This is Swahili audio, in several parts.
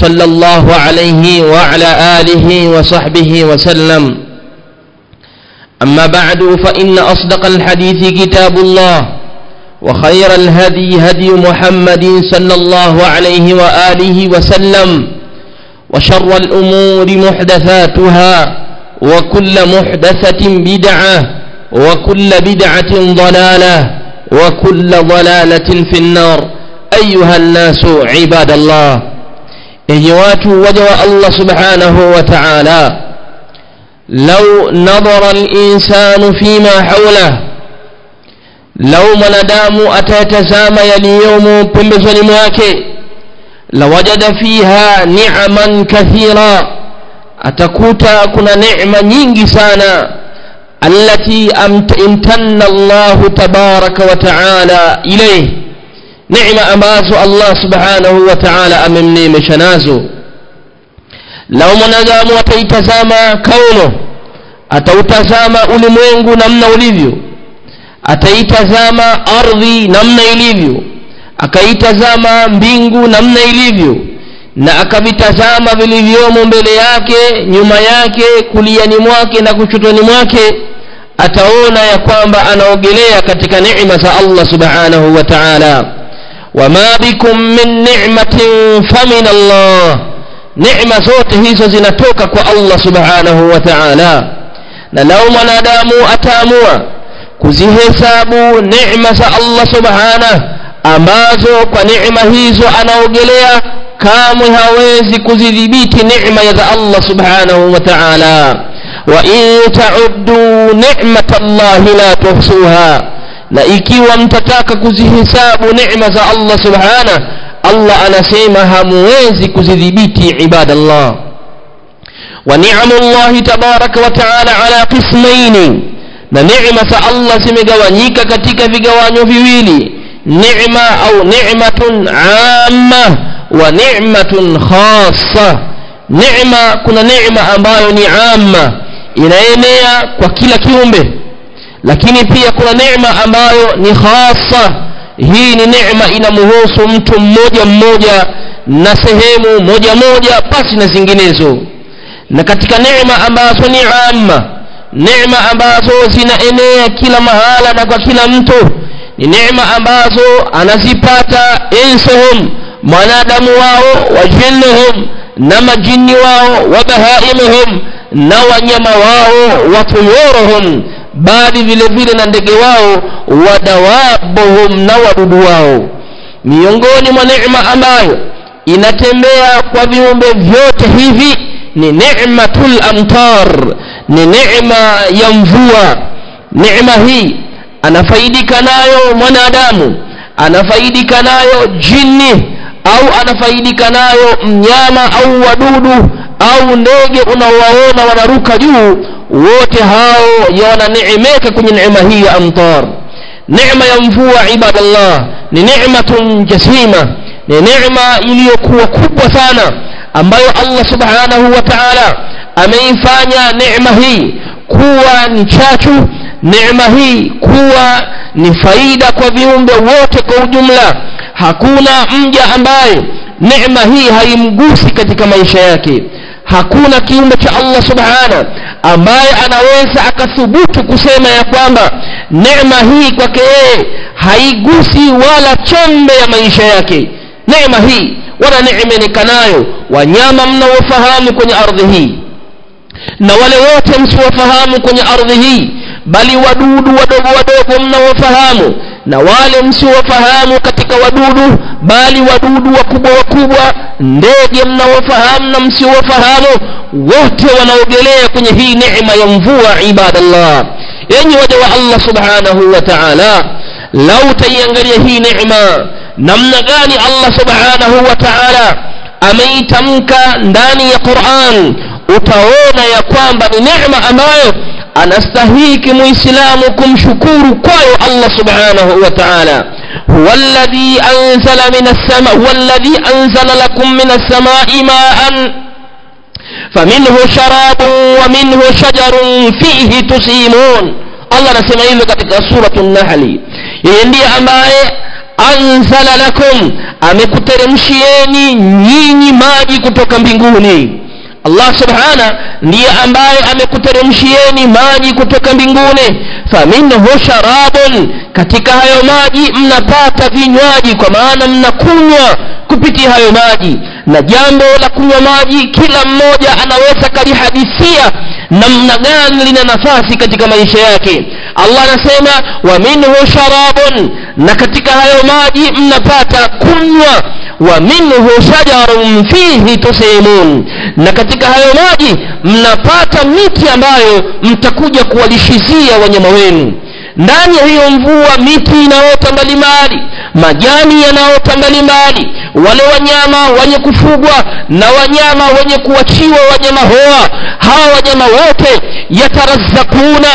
صلى الله عليه وعلى آله وصحبه وسلم. أما بعد فإن أصدق الحديث كتاب الله وخير الهدي هدي محمد صلى الله عليه وآله وسلم وشر الأمور محدثاتها وكل محدثة بدعة وكل بدعة ضلالة وكل ضلالة في النار. أيها الناس عباد الله إجوات وجه الله سبحانه وتعالى لو نظر الإنسان فيما حوله لو مندام أتتزام يليوم pembezoni mwake lawajada fiha ni'man kathira atakuta kuna neema nyingi sana allati imtanna Allah tabaraka wa taala ilayhi neema ambazo Allah subhanahu wa ta'ala amemneemesha nazo. Lao mwanadamu ataitazama kauno atautazama ulimwengu namna ulivyo ataitazama ardhi namna ilivyo akaitazama mbingu namna ilivyo na akavitazama vilivyomo mbele yake nyuma yake kuliani mwake na kuchotoni mwake ataona ya kwamba anaogelea katika neema za Allah subhanahu wa ta'ala وما بكم من نعمة فمن الله نعمة زوته زنتوك كو الله سبحانه وتعالى. نلوم نادام أتامو. كزيه سابو نعمة الله سبحانه. أمازو كو نِعْمَ هيزو أنا وقليا كام هاويزي كزيذي نعمة يا نِعْمَ الله سبحانه وتعالى. وإن تعدوا نعمة الله لا تحصوها. Na ikiwa mtataka kuzihesabu neema za Allah subhana Allah anasema hamuwezi kuzidhibiti ibadallah. Wa ni'amullahi tabaraka wa ta'ala ala qismaini na neema za Allah zimegawanyika katika vigawanyo viwili neema au ni'matun amma wa ni'matun khassa. Neema kuna neema ambayo ni amma inaenea kwa kila kiumbe lakini pia kuna neema ambayo ni hasa hii ni neema inamhusu mtu mmoja mmoja na sehemu moja moja pasi na zinginezo. Na katika neema ambazo ni amma neema ambazo zinaenea kila mahala na kwa kila mtu ni neema ambazo anazipata insuhum mwanadamu wao wa jinnuhum na majini wao wa bahaimuhum na wanyama wao wa tuyuruhum bali vile vile na ndege wao wadawabuhum na wadudu wao. Miongoni mwa neema ambayo inatembea kwa viumbe vyote hivi ni ni'matul amtar ni neema ya mvua. Neema hii anafaidika nayo mwanadamu anafaidika nayo jini au anafaidika nayo mnyama au wadudu au ndege unaowaona wanaruka juu wote hao wananeemeka kwenye neema hii ya amtar neema ya mvua ibadallah. Ni neematun jasima. Ni neema iliyokuwa kubwa sana ambayo Allah subhanahu wa ta'ala ameifanya neema hii kuwa ni chachu neema hii kuwa ni faida kwa viumbe wote kwa ujumla. Hakuna mja ambaye neema hii haimgusi katika maisha yake hakuna kiumbe cha Allah subhana ambaye anaweza akathubutu kusema ya kwamba neema hii kwake yeye haigusi wala chembe ya maisha yake. Neema hii wala neemenika nayo wanyama mnaofahamu kwenye ardhi hii na wale wote msiofahamu kwenye ardhi hii bali wadudu wadogo wadogo mnaofahamu na wale msiowafahamu katika wadudu bali wadudu wakubwa wakubwa ndege mnaofahamu na msiowafahamu wote wanaogelea kwenye hii neema ya mvua ibadallah. Yenye waja wa Allah subhanahu wa ta'ala lau taiangalia hii neema namna gani Allah subhanahu wa ta'ala ameitamka ndani ya Qur'an utaona ya kwamba ni neema ambayo anastahiki muislamu kumshukuru kwayo allah subhanahu wa taala هو الذي أنزل من السماء هو الذي أنزل لكم من السماء ماء فمنه شراب ومنه شجر فيه تسيمون الله نسمع hivyo katika suratu Nahli yeye ndiye ambaye anzala lakum amekuteremshieni nyinyi maji kutoka mbinguni Allah subhana ndiye ambaye amekuteremshieni maji kutoka mbinguni. Faminhu sharabun katika hayo maji mnapata vinywaji kwa maana mnakunywa kupitia hayo maji. Na jambo la kunywa maji kila mmoja anaweza kalihadithia namna gani lina nafasi katika maisha yake. Allah anasema wa minhu sharabun na katika hayo maji mnapata kunywa wa minhu shajarun fihi tusilun na katika hayo maji mnapata miti ambayo mtakuja kuwalishizia wanyama wenu. Ndani ya hiyo mvua miti inaota mbalimbali majani yanaota mbalimbali. Wale wanyama wenye kufugwa na wanyama wenye kuachiwa wanyama hoa hawa wanyama wote yatarazakuna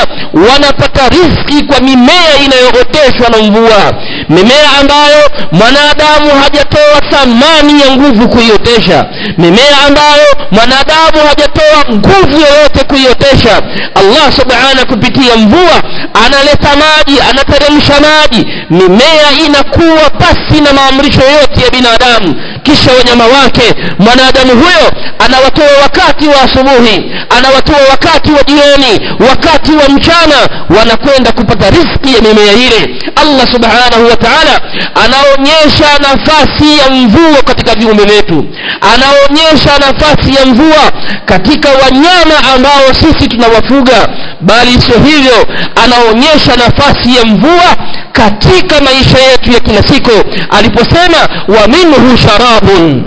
wanapata riski kwa mimea inayooteshwa na mvua mimea ambayo mwanadamu hajatoa thamani ya nguvu kuiotesha. Mimea ambayo mwanadamu hajatoa nguvu yoyote kuiotesha. Allah subhana kupitia mvua analeta maji anateremsha maji. Mimea inakuwa pasi na maamrisho yote ya binadamu kisha wanyama wake mwanadamu huyo anawatoa wakati wa asubuhi anawatoa wakati wa jioni wakati wa mchana wanakwenda kupata riziki ya mimea ile. Allah subhanahu wa taala anaonyesha nafasi ya mvua katika viumbe vyetu. Anaonyesha nafasi ya mvua katika wanyama ambao sisi tunawafuga. Bali sio hivyo anaonyesha nafasi ya mvua katika maisha yetu ya kila siku. Aliposema wa minhu sharabun.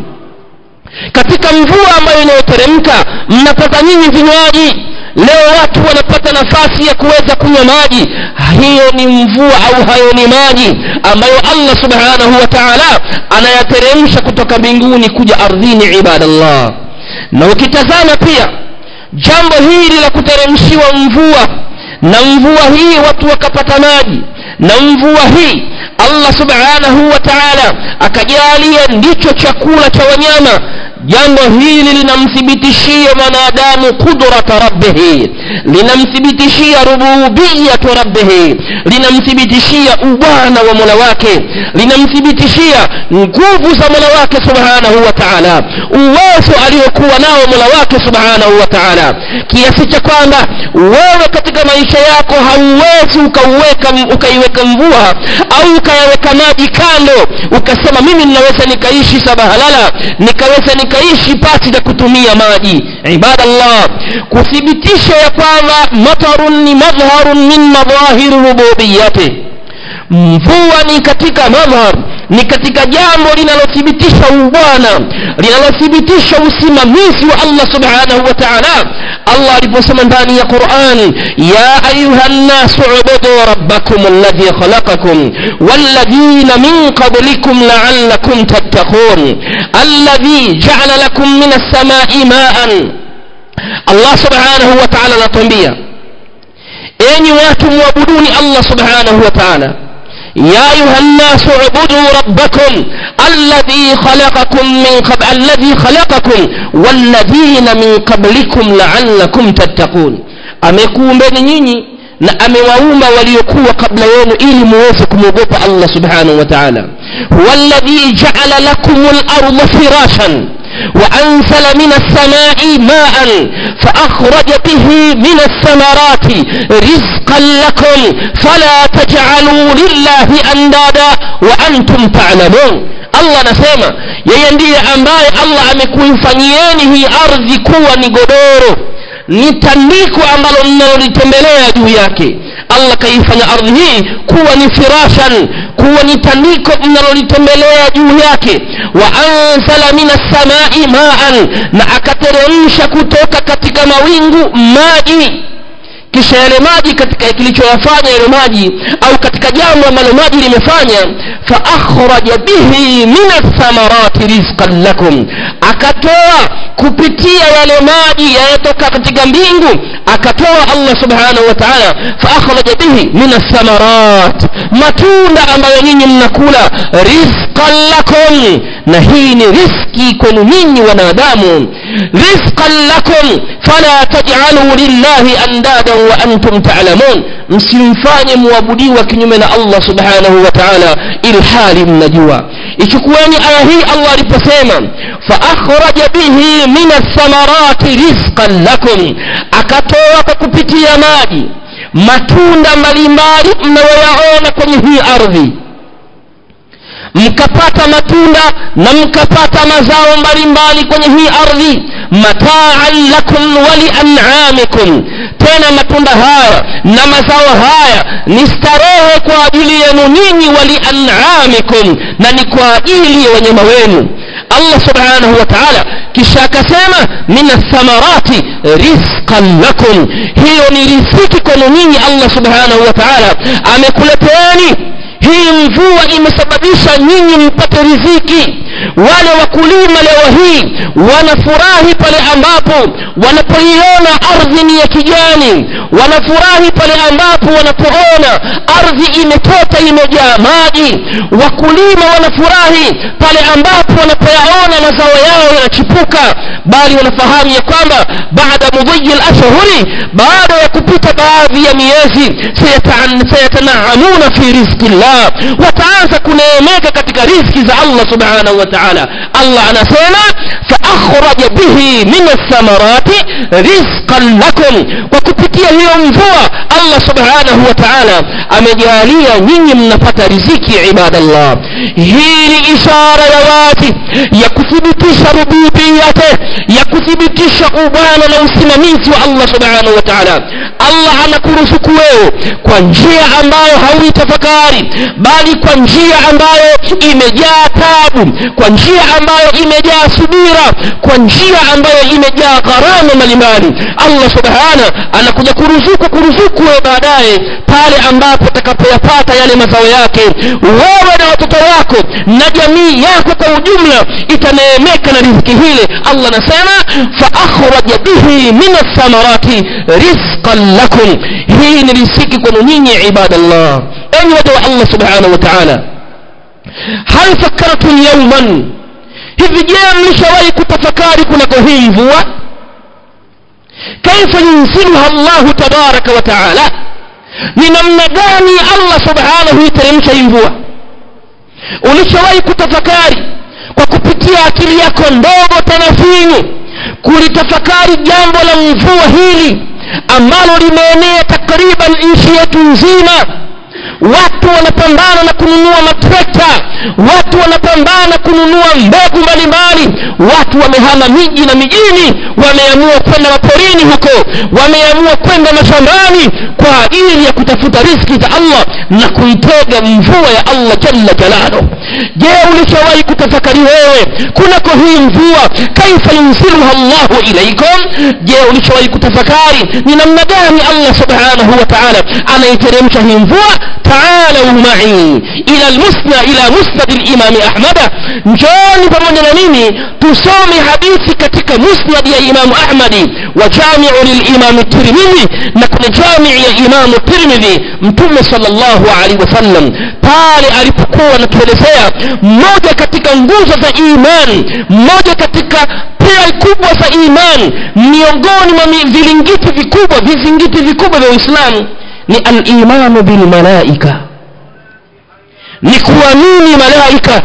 Katika mvua ambayo inayoteremka mnapata nyinyi vinywaji. Leo watu wanapata nafasi ya kuweza kunywa maji. Hiyo ni mvua au hayo ni maji ambayo allah subhanahu wa taala anayateremsha kutoka mbinguni kuja ardhini ibadallah. Na ukitazama pia jambo hili la kuteremshiwa mvua na mvua hii watu wakapata maji na mvua hii allah subhanahu wa taala akajalia ndicho chakula cha wanyama. Jambo hili linamthibitishia mwanadamu qudrata rabbihi linamthibitishia rububiyatu rabbihi. Linamthibitishia ubwana wa mola wake. Linamthibitishia nguvu za mola wake subhanahu wa taala. Uwezo aliyokuwa nao mola wake subhanahu wa taala. Kiasi cha kwamba wewe katika maisha yako hauwezi ukauweka ukaiweka mvua au ukayaweka maji kando ukasema mimi ninaweza nikaishi sabahalala nikaweza nikaishi pasi na kutumia maji. Ibadallah kuthibitisha ya kwamba matarun ni madharun min madhahiri rububiyati mvua ni katika madhhar ni katika jambo linalothibitisha ubwana linalothibitisha usimamizi wa allah subhanahu wa taala allah aliposema ndani ya quran ya ayuha nnasu ubudu rabbakum alladhi khalaqakum walladhina min qablikum laallakum tattaqun alladhi jaala lakum min alsamai maan الله سبحانه وتعالى ta'ala anatuambia enyi watu muabuduni الله سبحانه وتعالى. يا أيها الناس اعبدوا ربكم الذي خلقكم من قبل الذي خلقكم والذين من قبلكم لعلكم تتقون. امكومبني نيني نا امواوما وليكو قبل يوم إلي موافق كموغوبا الله سبحانه وتعالى. هو الذي جعل لكم الأرض فراشا. وأنزل من السماء ماء فأخرج به من الثمرات رزقا لكم فلا تجعلوا لله أندادا وأنتم تعلمون. allah anasema yeye ndiye ambaye allah amekuifanyieni hii ardhi ni godoro ni tandiko ambalo mnalolitembelea juu yake. Allah kaifanya ardhi hii kuwa ni firashan kuwa ni tandiko mnalolitembelea juu yake. Wa anzala min assamai maan na akateremsha kutoka katika mawingu maji. Kisha yale maji katika kilichoyafanya yale maji au katika jambo ambalo maji limefanya fa akhraja bihi min athamarati rizqan lakum. Akatoa kupitia yale maji yanayotoka katika mbingu akatoa allah subhanahu wa taala faakhraja bihi min athamarat matunda ambayo nyinyi mnakula rizqan lakum. Na hii ni riski kwenu nyinyi wanadamu. Rizqan lakum fala taj'alu lillahi andadan wa antum ta'lamun. Msimfanye muabudiwa kinyume na allah subhanahu wa ta'ala ilhali mnajua ichukueni aya hii allah aliposema fa faakhraja bihi min athamarati rizqan lakum akatoa kwa kupitia maji matunda mbalimbali mnayoyaona kwenye hii ardhi mkapata matunda na mkapata mazao mbalimbali kwenye hii ardhi mataan lakum walianamikum tena matunda haya na mazao haya ni starehe kwa ajili yenu ninyi walianamikum na ni kwa ajili ya wanyama wenu. Allah subhanahu wa taala kisha akasema min athamarati rizqan lakum. Hiyo ni riziki kwenu nyinyi allah subhanahu wa taala amekuleteeni hii mvua imesababisha nyinyi mpate riziki. Wale wakulima leo hii wanafurahi pale ambapo wanapoiona ardhi ni ya kijani wanafurahi pale ambapo wanapoona ardhi imetota imejaa maji wakulima wanafurahi pale ambapo wanapoyaona mazao yao yanachipuka bali wanafahamu ya kwamba baada mudhiyi lashhuri baada ya kupita baadhi ya miezi sayatanaamuna fi rizqi llah wataanza kuneemeka katika rizki za allah subhanahu wa taala allah anasema faakhraja bihi min athamarati rizqan lakum kwa kupitia hiyo mvua allah subhanahu wa taala amejalia nyinyi mnapata riziki ibadallah hii ni ishara ya wazi ya kuthibitisha rububiyate ya kuthibitisha ubwana na usimamizi wa allah subhanahu wa taala allah anakuruzuku wewe kwa njia ambayo hauitafakari bali kwa njia ambayo imejaa tabu kwa njia ambayo imejaa subira kwa njia ambayo imejaa gharama mbalimbali. Allah subhana anakuja kuruzuku kuruzuku wewe baadaye pale ambapo utakapoyapata yale mazao yake. Wewe na watoto wako na jamii yako kwa ujumla itaneemeka na riziki hile. Allah anasema faakhraja bihi min athamarati rizqan لكم. هي هين رزقكم نيني عباد الله؟ أن ودوا الله سبحانه وتعالى؟ هل فكرتم يوما؟ هذ جام لشوائك تفكارك لكهيفوا كيف ينزلها الله تبارك وتعالى؟ لنمنا داني الله سبحانه يترمش ينفوا ولشوائك تفكاري وكبتيا كلياكم دوبو تنفيني. كل تفكاري جامبو لنفوا هيني ambalo limeenea takriban nchi yetu nzima watu wanapambana na kununua matrekta. Watu wanapambana kununua mbegu mbalimbali. Watu wamehama miji na mijini. Wameamua kwenda maporini huko. Wameamua kwenda mashambani kwa ajili ya kutafuta riski za allah na kuitega mvua ya allah jalla jalalo je ulishawahi kutafakari wewe kunako hii mvua kaifa yunsiruha llahu ilaikum je ulishawahi kutafakari ni namna gani allah subhanahu wa taala anaiteremsha hii mvua ta'alau ma'i ila almusna ila musnad al-imam Ahmad. Njoni pamoja na mimi tusome hadithi katika musnad ya Imam ahmadi wa jami'u lilimam Tirmidhi na kwenye jami'u ya Imam Tirmidhi Mtume sallallahu alaihi wasallam pale alipokuwa anatuelezea mmoja katika nguzo za imani mmoja katika pia kubwa za imani miongoni mwa vilingiti vikubwa vizingiti vikubwa vya Uislamu ni alimanu bilmalaika ni kuamini malaika.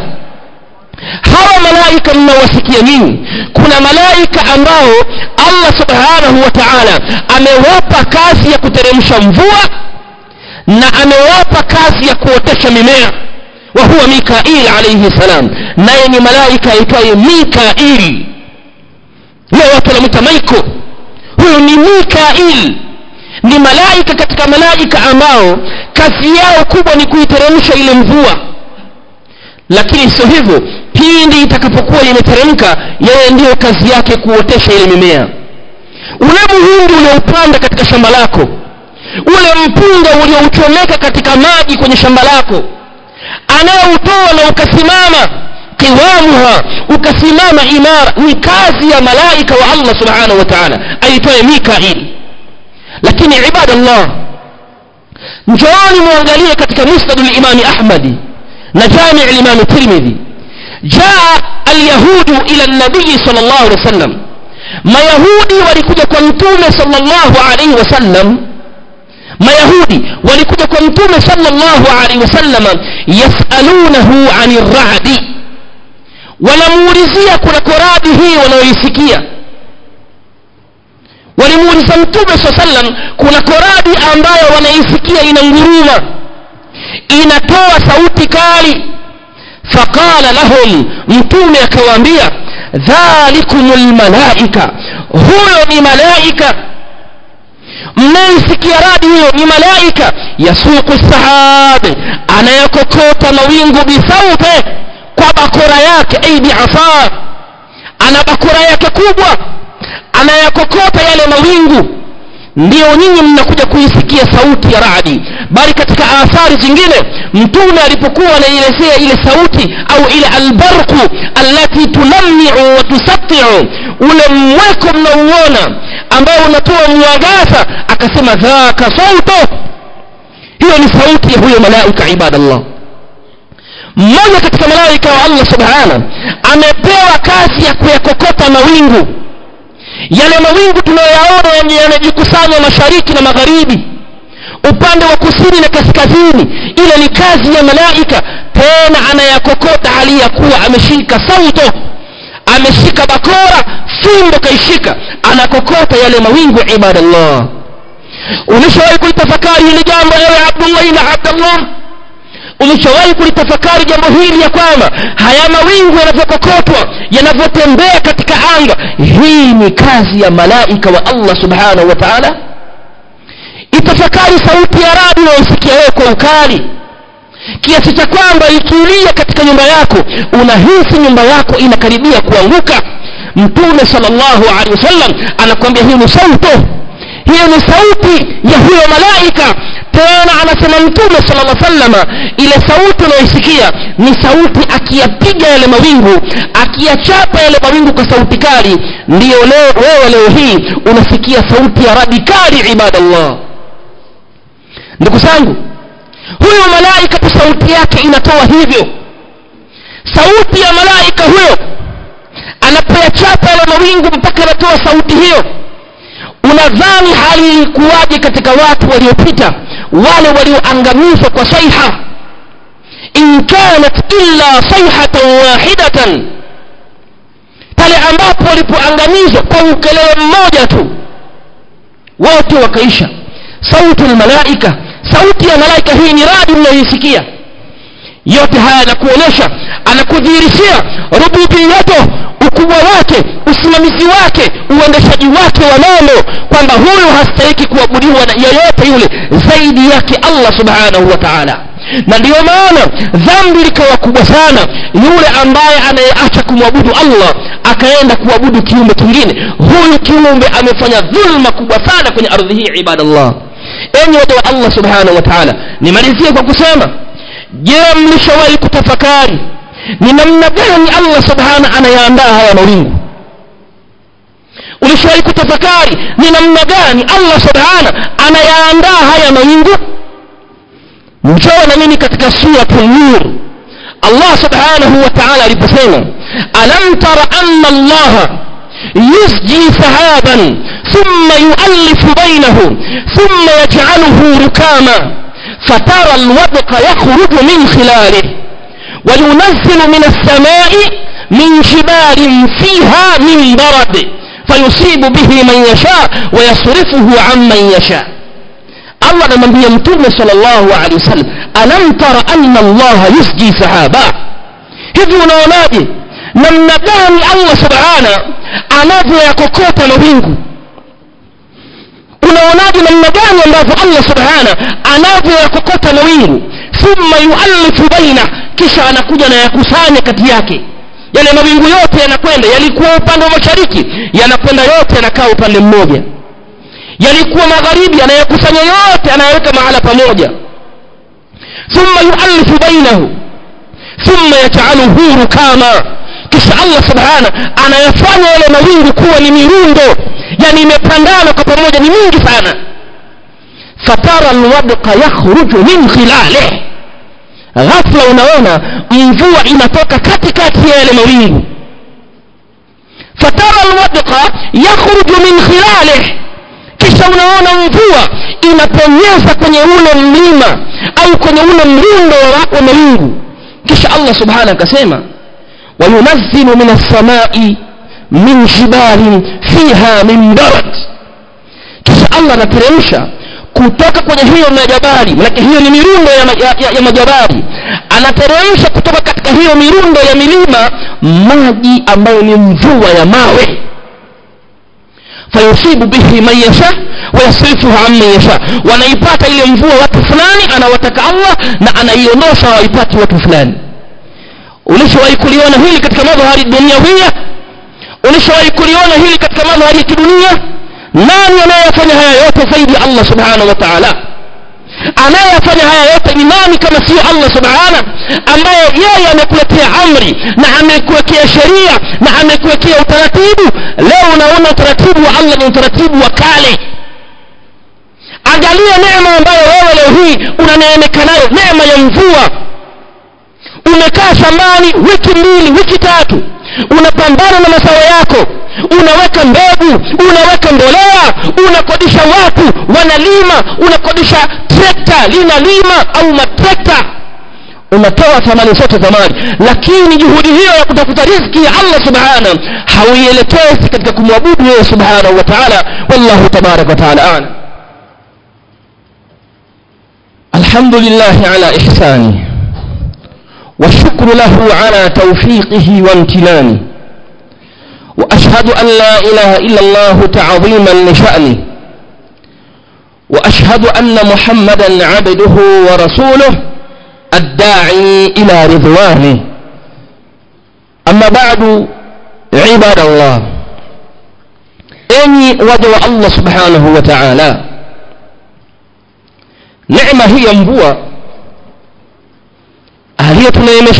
Hawa malaika mnawasikia nyinyi. Kuna malaika ambao allah subhanahu wa taala amewapa kazi ya kuteremsha mvua na amewapa kazi ya kuotesha mimea. Wa huwa mikail alayhi salam. Naye ni malaika aitwaye mikail. Leo watu wanamwita Michael. Huyu ni mikail ni malaika katika malaika ambao kazi yao kubwa ni kuiteremsha ile mvua. Lakini sio hivyo pindi itakapokuwa imeteremka yeye ndiyo kazi yake kuotesha ile mimea. Ule muhindi ulioupanda katika shamba lako ule mpunga uliouchomeka katika maji kwenye shamba lako anayeutoa na ukasimama qiwamuha ukasimama imara ni kazi ya malaika wa allah subhanahu wa taala aitwaye mikail lakini ibadallah njooni muangalie katika musnadu limami ahmadi na jamii limami tirmidhi jaa alyahudu ila nabiyi sal llahu alehi wa sallam mayahudi walikuja kwa mtume sallallahu alaihi wasallam mayahudi walikuja kwa mtume sallallahu alaihi wasallam yasalunahu ani radi wanamuulizia kuna koradi hii wanayoisikia walimuuliza mtume saa sallam kuna koradi ambayo wanaisikia ina nguruma inatoa sauti kali. Faqala lahum mtume akawaambia dhalikum lmalaika huyo ni malaika. Mnaisikia radi huyo ni malaika. Yasuku sahab anayekokota mawingu bisaupe kwa bakora yake ai biasa ana bakora yake kubwa anayakokota yale mawingu. Ndio nyinyi mnakuja kuisikia sauti ya radi. Bali katika athari zingine mtume alipokuwa anaielezea ile sauti au ile albarku allati tunamiu wa tusattiu ule mweko mnauona ambao unatoa mwangaza akasema dhaka sauto hiyo ni sauti ya huyo malaika ibadallah. Mmoja katika malaika wa allah subhana amepewa kazi ya kuyakokota mawingu yale mawingu tunayoyaona yanajikusanya mashariki na magharibi. Upande wa kusini na kaskazini ile ni kazi ya malaika. Tena anayakokota hali ya kuwa ameshika sauto ameshika bakora fimbo kaishika anakokota yale mawingu ibadallah. Ulishawahi kuitafakari hili jambo ewe abdullahi na abdallah umeshawahi kulitafakari jambo hili ya kwamba haya mawingu yanavyokokotwa yanavyotembea katika anga hii ni kazi ya malaika wa allah subhanahu wa taala? Itafakari sauti ya radi unaosikia wewe kwa ukali. Kiasi cha kwamba ikiulia katika nyumba yako unahisi nyumba yako inakaribia kuanguka. Mtume salllahu alehi wasallam anakuambia hiyo ni sauto hiyo ni sauti ya huyo malaika. Tena anasema mtume sala lla salama ile sauti unayoisikia ni sauti akiyapiga yale mawingu akiyachapa yale mawingu kwa sauti kali ndiyo leo wewe leo hii unasikia sauti ya radikali ibadallah. Ndugu zangu huyo malaika tu sauti yake inatoa hivyo. Sauti ya malaika huyo anapoyachapa yale mawingu mpaka anatoa sauti hiyo unadhani hali ilikuwaje katika watu waliopita? Wale walioangamizwa kwa saiha. In kanat illa saihatan wahidatan. Pale ambapo walipoangamizwa kwa ukelele mmoja tu wote wakaisha. Sauti lmalaika sauti ya malaika hii ni radi mnayoisikia yote haya anakuonyesha anakudhihirishia rububiyato ukubwa wake usimamizi wake uendeshaji wake wa mambo kwamba huyu hastahiki kuabudiwa na yeyote yule zaidi yake allah subhanahu wa taala. Na ndiyo maana dhambi likawa kubwa sana yule ambaye anayeacha kumwabudu allah akaenda kuabudu kiumbe kingine. Huyu kiumbe amefanya dhulma kubwa sana kwenye ardhi hii ibadallah. Enyi watu wa allah subhanahu wa taala nimalizie kwa kusema je mlishawahi kutafakari ni namna gani allah subhana anayaandaa haya mawingu ulishawahi kutafakari ni namna gani allah subhana anayaandaa haya mawingu njoo na mimi katika suratu nur allah subhanahu wa taala aliposema alam tara anna allaha يسجي سحابا ثم يؤلف بينه ثم يجعله ركاما فترى الودق يخرج من خلاله وينزل من السماء من جبال فيها من برد فيصيب به من يشاء ويصرفه عن من يشاء. الله لمن يمتون صلى الله عليه وسلم ألم تر أن الله يسجي سحابا هذو نولادي من نبان الله سبحانه أنا ذي أكوكوتا نبينكو unaonaje namna gani ambavyo allah subhana anavyoyakokota mawingu thumma yuallifu baina kisha anakuja na yakusanya kati yake. Yale mawingu yote yanakwenda yalikuwa upande wa mashariki yanakwenda yote yanakaa upande mmoja. Yalikuwa magharibi anayakusanya yote anayaweka mahala pamoja. Thumma yuallifu bainahu thumma yaj'aluhu rukama kisha allah subhana anayafanya yale mawingu kuwa ni mirundo yani imepandana kwa pamoja ni mingi sana. Fatara alwadqa yakhruju min khilalih ghafla unaona mvua inatoka katikati ya yale mawingu. Fatara alwadqa yakhruju min khilalih kisha unaona mvua inapenyeza kwenye ule mlima au kwenye ule mrundo wa mawingu. Kisha allah subhanahu akasema wayunazzilu min assamai min jibalin fiha min barad. Kisha allah anateremsha kutoka kwenye hiyo majabali manake hiyo ni mirundo ya, ya, ya, ya majabali. Anateremsha kutoka katika hiyo mirundo ya milima maji ambayo ni mvua ya mawe. Fayusibu bihi man yasha wayasrifuha an man yasha. Wanaipata ile mvua watu fulani anawataka allah na anaiondosha waipati watu fulani. Ulishawahi kuliona hili katika madhahari duniawia ulishawahi kuliona hili katika madhahari ya kidunia nani anayefanya haya yote zaidi allah subhanahu wa taala anayefanya haya yote ni nani kama sio allah subhana ambaye yeye amekuletea amri na amekuwekea sheria na amekuwekea utaratibu leo unaona utaratibu wa allah ni utaratibu wa kale angalia neema ambayo wewe leo hii unaneemeka nayo neema ya mvua umekaa shambani wiki mbili wiki tatu unapambana na mazao yako. Unaweka mbegu unaweka mbolea unakodisha watu wanalima unakodisha trekta linalima au matrekta. Unatoa thamani zote za mali. Lakini juhudi hiyo ya kutafuta riziki ya allah subhana hauielekezi katika kumwabudu yeye subhanahu wa taala. Wallahu tabaraka wataala alam. Alhamdulillahi ala ihsani والشكر له على توفيقه وامتنانه. وأشهد أن لا إله إلا الله تعظيما لشأنه. وأشهد أن محمدا عبده ورسوله الداعي إلى رضوانه. أما بعد عباد الله اني وجه الله سبحانه وتعالى نعمة هي hiyo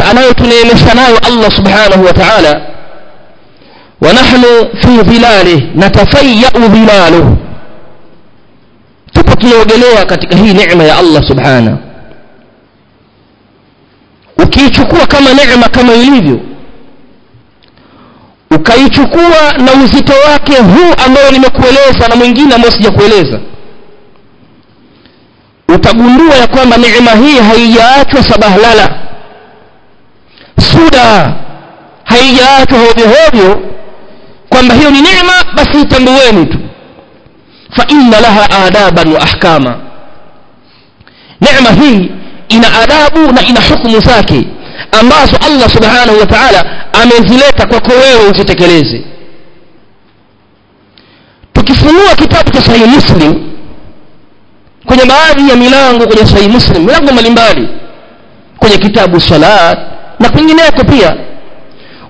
anayo tunaemesha nayo allah subhanahu wa taala. Wa nahnu fi dhilali natafayau dhilalu. Tupo tunaogelea katika hii neema ya allah subhanahu ukiichukua kama neema kama ilivyo ukaichukua na uzito wake huu ambao nimekueleza na mwingine ambao sijakueleza utagundua ya kwamba neema hii haijaachwa sabahlala suda haijaachwa hovyohovyo kwamba hiyo ni neema basi itambueni tu. Fa inna laha adaban wa ahkama. Neema hii ina adabu na ina hukumu zake ambazo allah subhanahu wa taala amezileta kwako wewe uzitekeleze. Tukifunua kitabu cha sahihi muslim kwenye baadhi ya milango kwenye sahihi muslim milango mbalimbali kwenye kitabu salat na kwingineko pia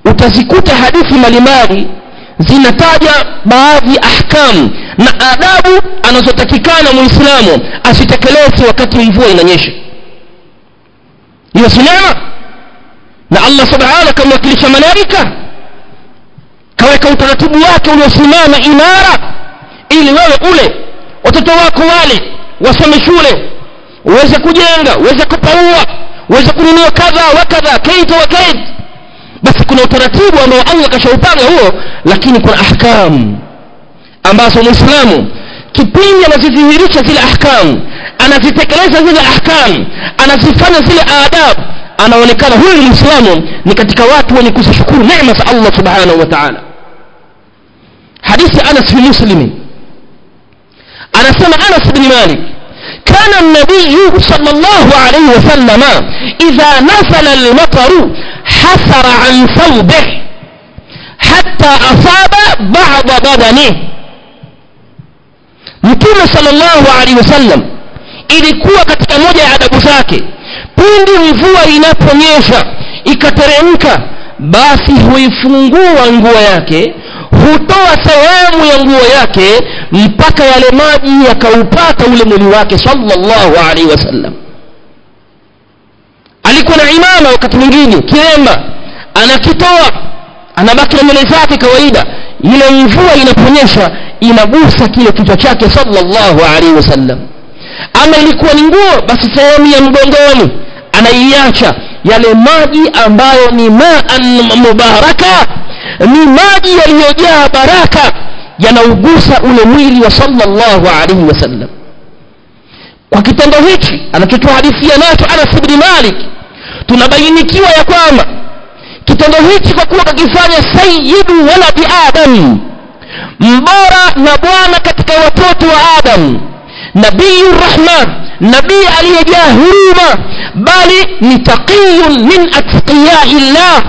utazikuta hadithi mbalimbali zinataja baadhi ahkamu na adabu anazotakikana muislamu asitekeleze wakati mvua inanyesha. Hiyo na allah subhanahu kamwakilisha malaika kaweka utaratibu wake uliosimama imara ili wewe ule watoto wako wale wasome shule uweze kujenga uweze kupaua uweze kununua kadha wa kadha kaita wa kait basi kuna utaratibu ambao allah kashaupanga huo lakini kuna ahkamu ambazo muislamu kipindi anazidhihirisha zile ahkamu anazitekeleza zile ahkamu anazifanya zile adabu anaonekana huyu ni mwislamu ni katika watu wenye kuzishukuru neema za allah subhanahu wa taala. Hadithi anas bin Muslim. Anasema anas bin malik كان النبي صلى الله عليه وسلم إذا نزل المطر حسر عن ثوبه حتى أصاب بعض بدنه. متوم صلى الله عليه وسلم إذ كوى كتك موجة عدب ساكي بند مفوى إنابو نيشا إكترينك. باسي هو يفنقو وانقو hutoa sehemu ya nguo yake mpaka yale maji yakaupata ule mwili wake sallallahu alaihi wasallam. Alikuwa na imama wakati mwingine kilemba anakitoa anabaki na nywele zake kawaida. Ile mvua inaponyesha inagusa kile kichwa chake sallallahu alaihi wasallam. Ama ilikuwa ni nguo basi sehemu ya mgongoni anaiacha yale maji ambayo ni maan mubaraka ni maji yaliyojaa baraka yanaugusa ule mwili wa sallallahu alaihi wasallam kwa kitendo hichi anachotuhadithia nacho anas bni malik tunabainikiwa ya kwamba kitendo hichi kwa kuwa kakifanya sayidu waladi adam mbora na bwana katika watoto wa adam nabiyu rahman nabii aliyejaa huruma bali ni taqiyun min atqiyai llah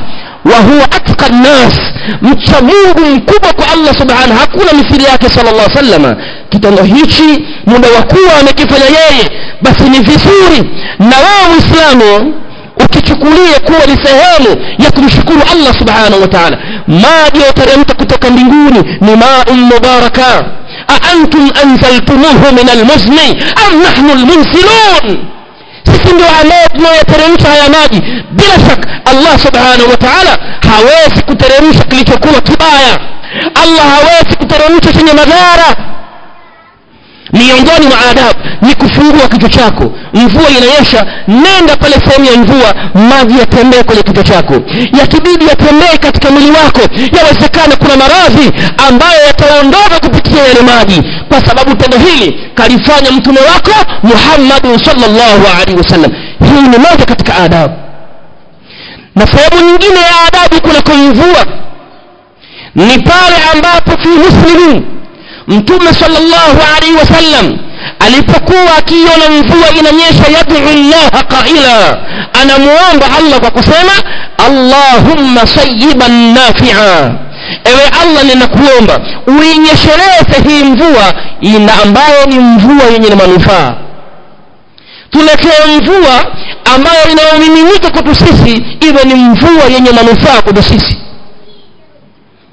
وهو أتقى الناس متشمور مكبا كو الله سبحانه. هكونا مثل ياك صلى الله عليه وسلم. كتنو هيتشي من وكوا نكيف لياي بس نفسوري نوام إسلام وكتشكولي كوا لسهام يكمشكور الله سبحانه وتعالى. ما يوتر أنت كتك مبارك نماء مباركة. أأنتم أنزلتموه من المزن أم نحن المنسلون sisi ndio ambao tunayoteremsha haya maji bila shaka allah subhanahu wa taala hawezi kuteremsha kilichokuwa kibaya allah hawezi kuteremsha chenye madhara miongoni mwa adabu ni kufungua kichwa chako. Mvua inanyesha nenda pale sehemu ya mvua maji yatembee kwenye kichwa chako. Yakibidi yatembee katika mwili wako yawezekana kuna maradhi ambayo yataondoka kupitia yale maji. Kwa sababu tendo hili kalifanya mtume wako muhammadin salllahu alaihi wasallam. Hii ni moja katika adabu na sehemu nyingine ya adabu kunako mvua ni pale ambapo fi muslimin mtume sallallahu alaihi wasallam alipokuwa akiona mvua inanyesha yad'u Allah qaila. Anamuomba allah kwa kusema allahumma sayyiban nafia. Ewe allah ninakuomba uinyeshereze hii mvua ina ambayo ni mvua yenye manufaa. Tuletee mvua ambayo inayomiminika kwetu sisi iwe ni mvua yenye manufaa kwetu sisi.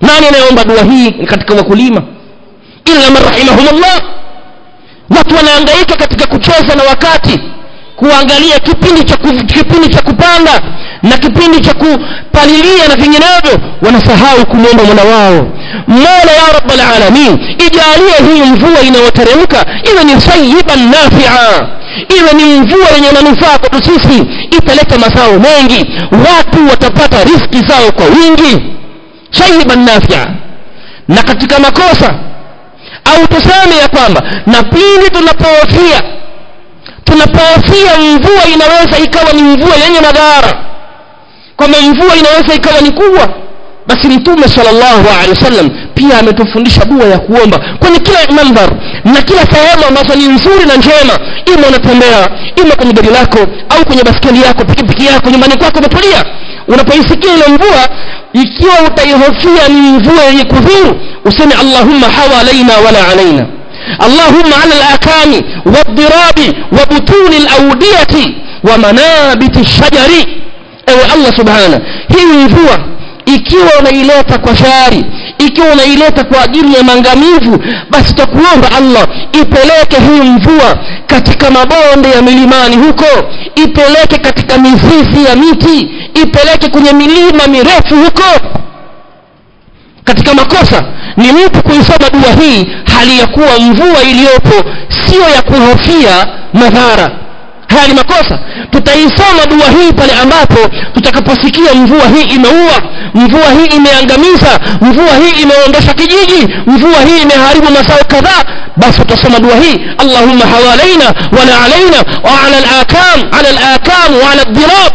Nani anayeomba dua hii katika wakulima illa man rahimahumullah. Watu wanaangaika katika kucheza na wakati kuangalia kipindi cha kipindi cha kupanda na kipindi cha kupalilia na vinginevyo wanasahau kumwomba mola wao. Mola ya rabbal alamin ijalie hii mvua inayoteremka iwe ni sayiban nafia iwe ni mvua yenye manufaa kwetu sisi italeta mazao mengi. Watu watapata riski zao kwa wingi. Sayiban nafia. Na katika makosa au tuseme ya kwamba na pindi tunapohofia tunapohofia mvua inaweza ikawa ni mvua yenye madhara. Kwamba mvua inaweza ikawa ni kubwa basi mtume sallallahu alaihi wasallam pia ametufundisha dua ya kuomba kwenye kila mandhar na kila sehemu ambazo ni nzuri na njema. Ima unatembea ima kwenye gari lako au kwenye baskeli yako pikipiki yako nyumbani kwako umetulia unapoisikia ile mvua ikiwa utaihofia ni mvua yenye kudhuru useme allahumma hawa alaina wala alaina اللهم على الآكام والضراب وبطون الأودية ومنابت الشجر ewe allah subhana hii mvua ikiwa unaileta kwa shari ikiwa unaileta kwa ajili ya mangamivu basi takuomba allah ipeleke hii mvua katika mabonde ya milimani huko ipeleke katika mizizi ya miti ipeleke kwenye milima mirefu huko. Katika makosa ni mtu kuisoma dua hii hali ya kuwa mvua iliyopo sio ya kuhofia madhara haya ni makosa. Tutaisoma dua hii pale ambapo tutakaposikia mvua hii imeua mvua hii imeangamiza mvua hii imeondosha kijiji mvua hii imeharibu mazao kadhaa basi tutasoma dua hii allahumma hawalaina wala alaina wa ala alakam ala alakam wa ala aldirab.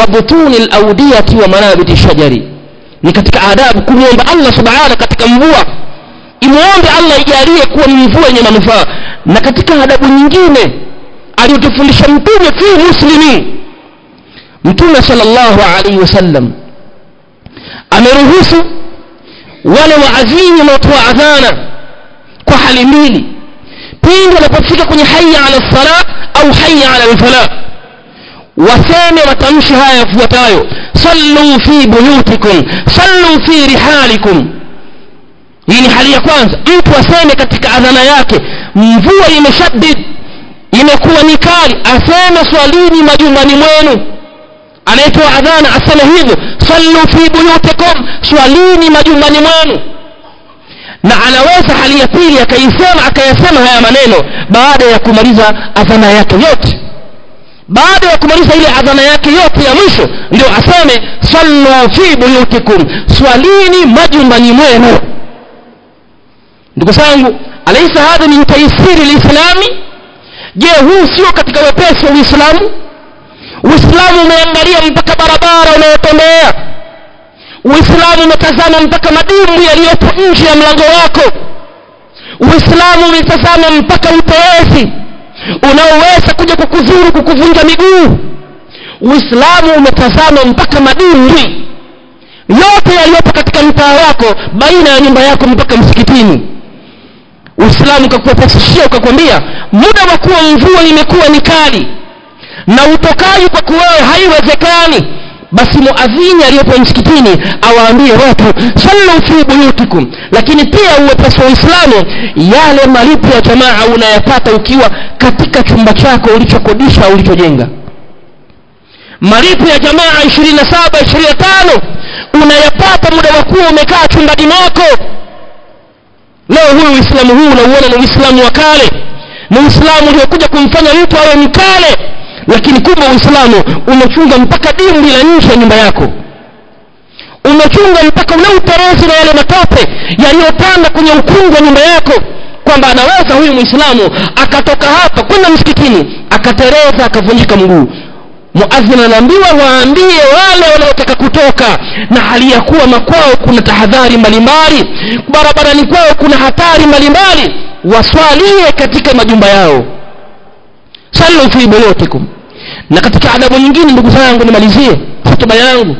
Wa butuni alaudiyati wa manabiti shajari ni katika adabu kumwomba allah subhanahu katika mvua. Imwombe allah ijalie kuwa ni mvua yenye manufaa. Na katika adabu nyingine aliyotufundisha mtume fi muslimin mtume sallallahu alaihi wasallam ameruhusu wale waadhini wanaotoa adhana kwa hali mbili. Pindi wanapofika kwenye haya ala sala au haya ala lfala waseme matamshi haya yafuatayo. Sallu fi buyutikum sallu fi rihalikum. Hii ni hali ya kwanza. Mtu aseme katika adhana yake mvua imeshaddid imekuwa ni kali aseme swalini majumbani mwenu. Anayetoa adhana aseme hivyo. Sallu fi buyutikum swalini majumbani mwenu. Na anaweza hali ya pili akaisema akayasema haya maneno baada ya kumaliza adhana yake yote. Baada ya kumaliza ile adhana yake yote ya mwisho ndio aseme sallu fi buyutikum swalini majumbani mwenu. Ndugu zangu alaisa hadha min taisiri lislami je huu sio katika wepesi wa uislamu? Uislamu umeangalia mpaka barabara unayotembea. Uislamu umetazama mpaka madimbwi yaliyopo nje ya mlango wako. Uislamu umetazama mpaka utoezi unaoweza kuja kukuzuru kukuvunja miguu. Uislamu umetazama mpaka madimbwi yote yaliyopo katika mtaa wako baina ya nyumba yako mpaka msikitini uislamu ukakuwepesishia ukakwambia muda wa kuwa mvua imekuwa ni kali na utokaji kwa kuwewe haiwezekani. Basi muadhini aliyepo msikitini awaambie watu sallu fi buyutikum. Lakini pia uwepesi wa uislamu yale malipo ya jamaa unayapata ukiwa katika chumba chako ulichokodisha ulichojenga. Malipo ya jamaa 27 25 unayapata muda wa kuwa umekaa chumbani mwako leo huyu uislamu huu unauona ni uislamu wa kale. Ni uislamu uliokuja kumfanya mtu awe mkale. Lakini kumbe uislamu umechunga mpaka dimbwi la nje ya nyumba yako. Umechunga mpaka ule uterezi na yale matope yaliyopanda kwenye ukungu wa nyumba yako kwamba anaweza huyu mwislamu akatoka hapa kwenda msikitini akatereza akavunjika mguu muadhin anaambiwa waambie wale wanaotaka kutoka. Na hali ya kuwa makwao kuna tahadhari mbalimbali barabarani kwao kuna hatari mbalimbali waswalie katika majumba yao. Sallu fi buyutikum na katika adabu nyingine ndugu zangu nimalizie hotuba yangu.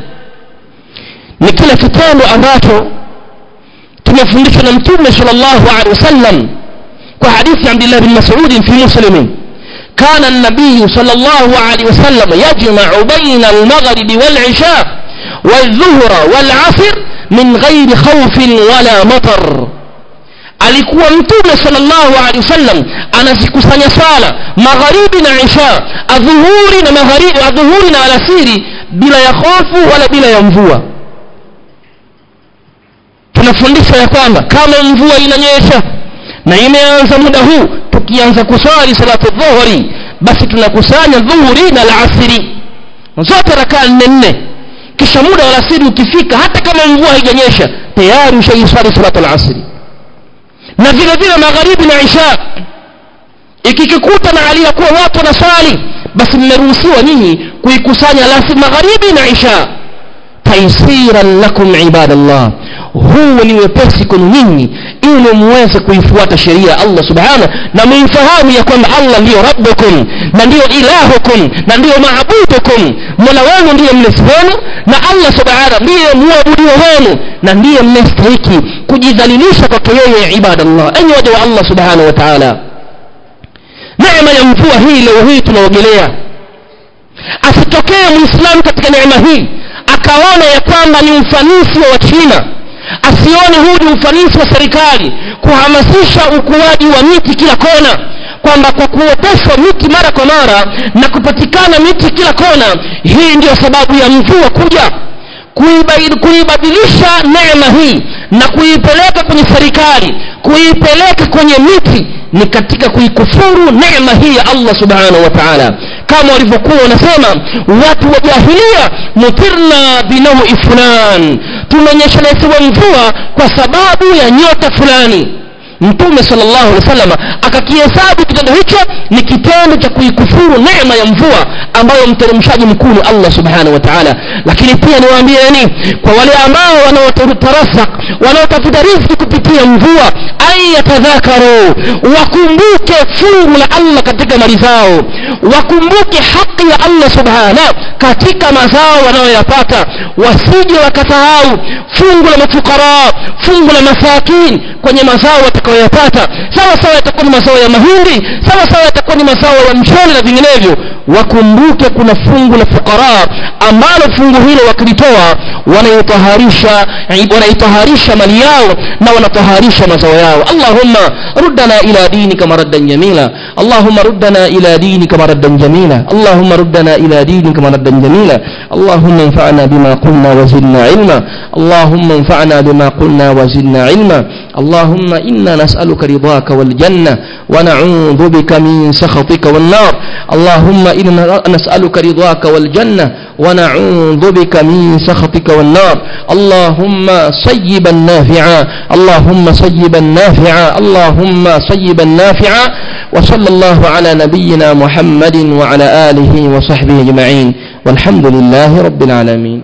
Ni kila kitendo ambacho tumefundishwa na mtume sallallahu alaihi wasallam kwa hadithi ya Abdullah bin Mas'ud fi Muslim كان النبي صلى الله عليه وسلم يجمع بين المغرب والعشاء والظهر والعصر من غير خوف ولا مطر alikuwa mtume sallallahu alaihi wasallam anazikusanya swala magharibi na isha adhuhuri na magharibi adhuhuri na alasiri bila ya hofu wala bila ya mvua tunafundishwa ya kwamba kama mvua inanyesha na imeanza muda huu tukianza kuswali salatu dhuhuri basi tunakusanya dhuhuri na alasiri. Zote rakaa nne nne. Kisha muda wa alasiri ukifika hata kama mvua haijanyesha tayari ushaiswali salatu alasiri. Na vile vile magharibi na isha. Ikikikuta na hali ya kuwa watu wanaswali basi mmeruhusiwa nyinyi kuikusanya alasiri magharibi na isha. Taisiran lakum ibadallah huu ni wepesi kwenu nyinyi ili muweze kuifuata sheria ya Allah subhanahu na muifahamu ya kwamba Allah ndiyo rabbukum na ndiyo ilahukum na ndiyo maabudukum. Mola wenu ndiye mlezi wenu na Allah subhanahu ndiye muabudiwa wenu na ndiye mnastahiki kujidhalilisha kwake yeye ibadallah. Enyi waja wa Allah subhanahu wa ta'ala neema ya mvua hii leo hii tunaogelea. Asitokee muislamu katika neema hii akaona ya kwamba ni ufanisi wa wachina asione huu ni ufanisi wa serikali kuhamasisha ukuaji wa miti kila kona kwamba kwa kuoteshwa miti mara kwa mara na kupatikana miti kila kona hii ndiyo sababu ya mvua kuja kuibadilisha neema hii na kuipeleka kwenye serikali kuipeleka kwenye miti ni katika kuikufuru neema hii ya Allah subhanahu wa ta'ala. Kama walivyokuwa wanasema watu wa jahilia mutirna binaui fulan. Tumenyeshelesiwa mvua kwa sababu ya nyota fulani mtume sallallahu alaihi wasallam akakihesabu kitendo hicho ni kitendo cha kuikufuru neema ya mvua ambayo mteremshaji mkuu ni Allah subhanahu wa ta'ala. Lakini pia niwaambie nini kwa wale ambao wanaotarasak wanaotafuta riziki kupitia mvua ay yatadhakaru wakumbuke fungu la Allah katika mali zao wakumbuke haki ya Allah subhanahu katika mazao wanayoyapata. Wasije wakasahau fungu la mafukara fungu la masakin kwenye mazao watakayoyapata. Sawa sawa yatakuwa ni mazao ya mahindi sawa sawa yatakuwa ni mazao ya mchele na vinginevyo. Wakumbuke kuna fungu la fukara ambalo fungu hilo wakilitoa wanaitaharisha wanaitaharisha mali yao na wanataharisha mazao yao. Allahumma ruddana ila dinika maraddan jamila. Allahumma ruddana ila dinika maraddan jamila. Allahumma ruddana ila dinika maraddan جميلا اللهم انفعنا بما قلنا وزدنا علما. اللهم انفعنا بما قلنا وزدنا علما. اللهم إنا نسألك رضاك والجنة ونعوذ بك من سخطك والنار. اللهم إنا نسألك رضاك والجنة ونعوذ بك من سخطك والنار. اللهم صيبا نافعا. اللهم صيبا نافعا. اللهم صيبا نافعا. وصلى الله على نبينا محمد وعلى آله وصحبه أجمعين. والحمد لله رب العالمين.